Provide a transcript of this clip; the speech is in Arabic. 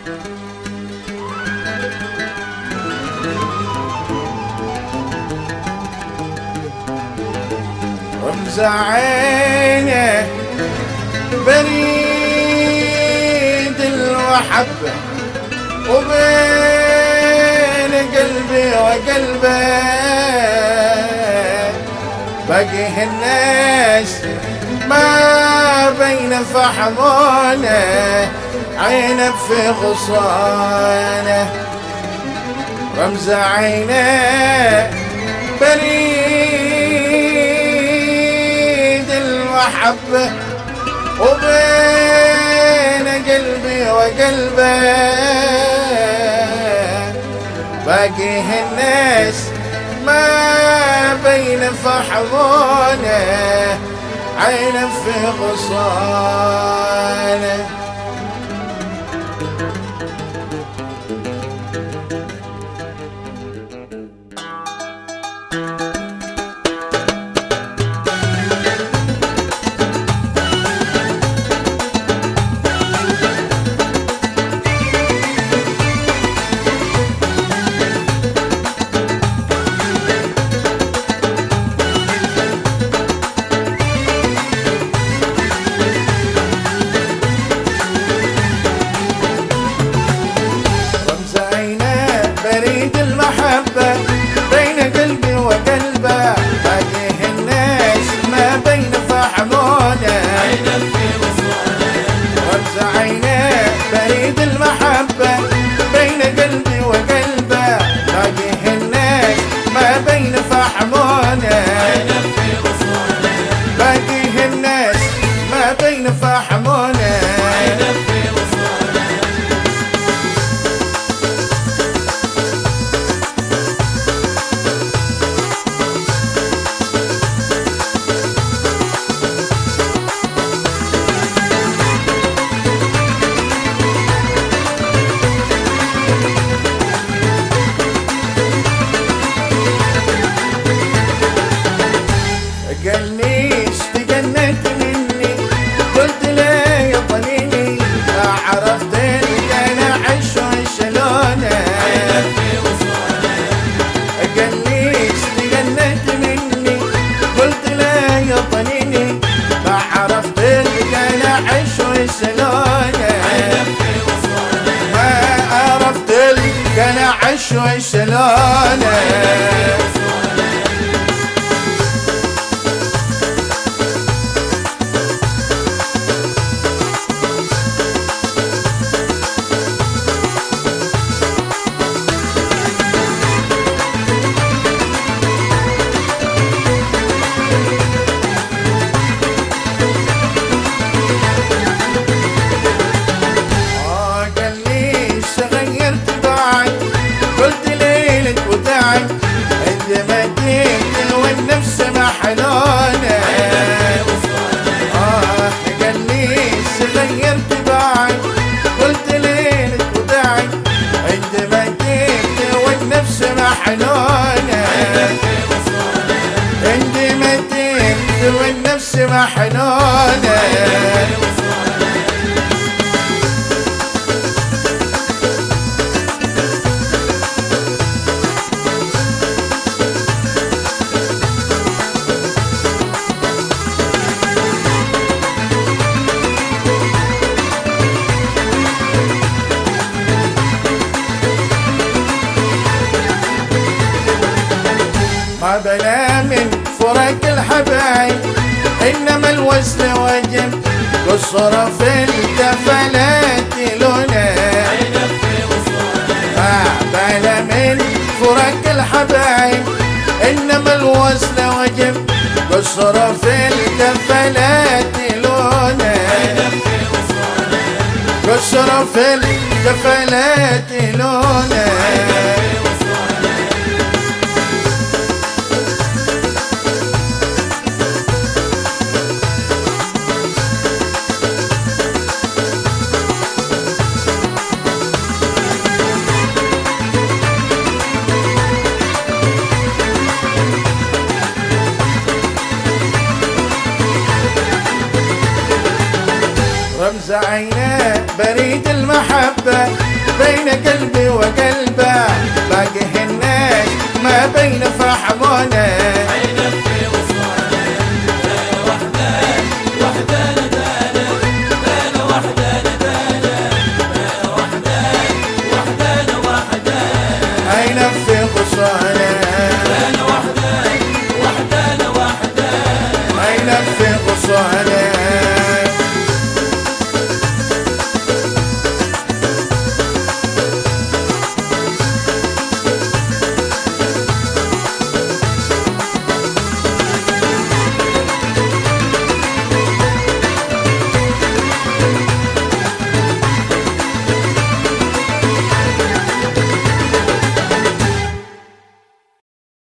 رمز عينه بريد المحبة وبين قلبي وقلبه. باقي الناس ما بين فحمونه عينه في غصانه. رمز عينه بريد المحبة وبين قلبي وقلبه. باقي الناس ما بين فحمونه عين في غصانه. بين selam والنفس محلونة ما بلا من فرق الحبايب. إنما الوزن وجب قصر في الكفلات لونه ما بلا من فرق الحبايب إنما الوزن وجب قصر في الكفلات لونه قصر في الكفلات لونه رمز عينه بريد المحبة بين قلبي وقلبه. باقي الناس ما بين فحمونه